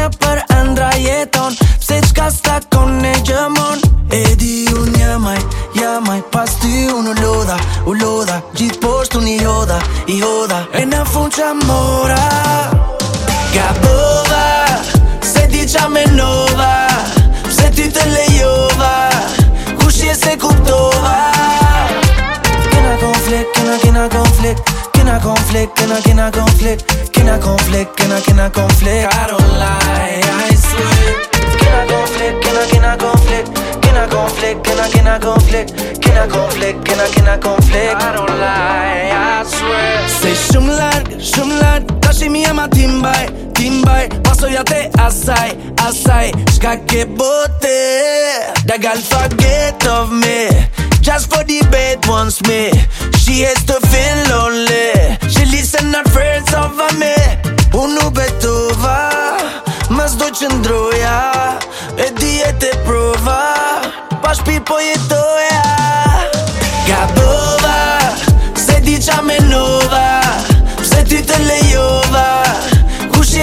në për ëndra jeton Pse qka s'ta kon në gjëmon E di unë jamaj, jamaj Pas ty unë u lodha, u lodha Gjitë poshtë unë i hodha, i hodha E në fund që amora Ka Se di qa me nova Can I conflict? Can I, can I conflict? Can I conflict? Can I, can I conflict? I don't lie, I swear. Can I conflict? Can I, can I conflict? Can I conflict? Can I, can I conflict? Can I conflict? Can I, can I conflict? I don't lie, I swear. Say shumlar, shumlar, tashi mi ama timbay, timbay, paso ya te asai, asai, shka ke bote. The girl forget of me, just for the bed wants me. She hates to jetë e prova Pa shpi po jetoja Gabova Se di qa me nova Pse ty të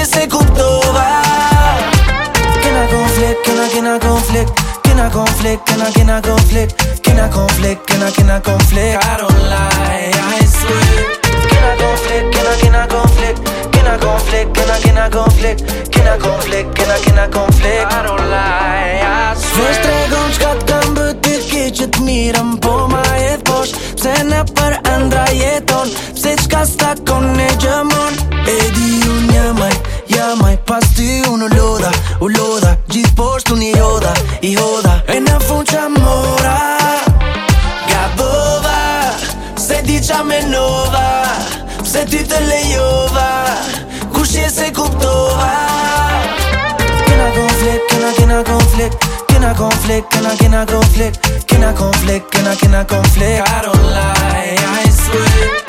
se kuptova Kena konflikt, kena kena konflikt Kena konflikt, kena kena konflikt Kena konflikt, kena kena konflikt I don't lie, I swear Kena konflikt, kena kena konflikt Kena konflikt, kena kena konflikt dosh Pse në për andra jeton Pse qka stakon në gjëmon E di unë jamaj, jamaj Pas ty unë u loda, u loda Gjithë poshtë unë i hoda, i hoda E në fund që mora Gabova Pse di qa nova Pse ty të lejova Kush je se kuptova Kena konflikt, kena kena konflikt Kena konflikt, kena kena konflikt a conflict Can I cannot conflict. I don't lie, I swear.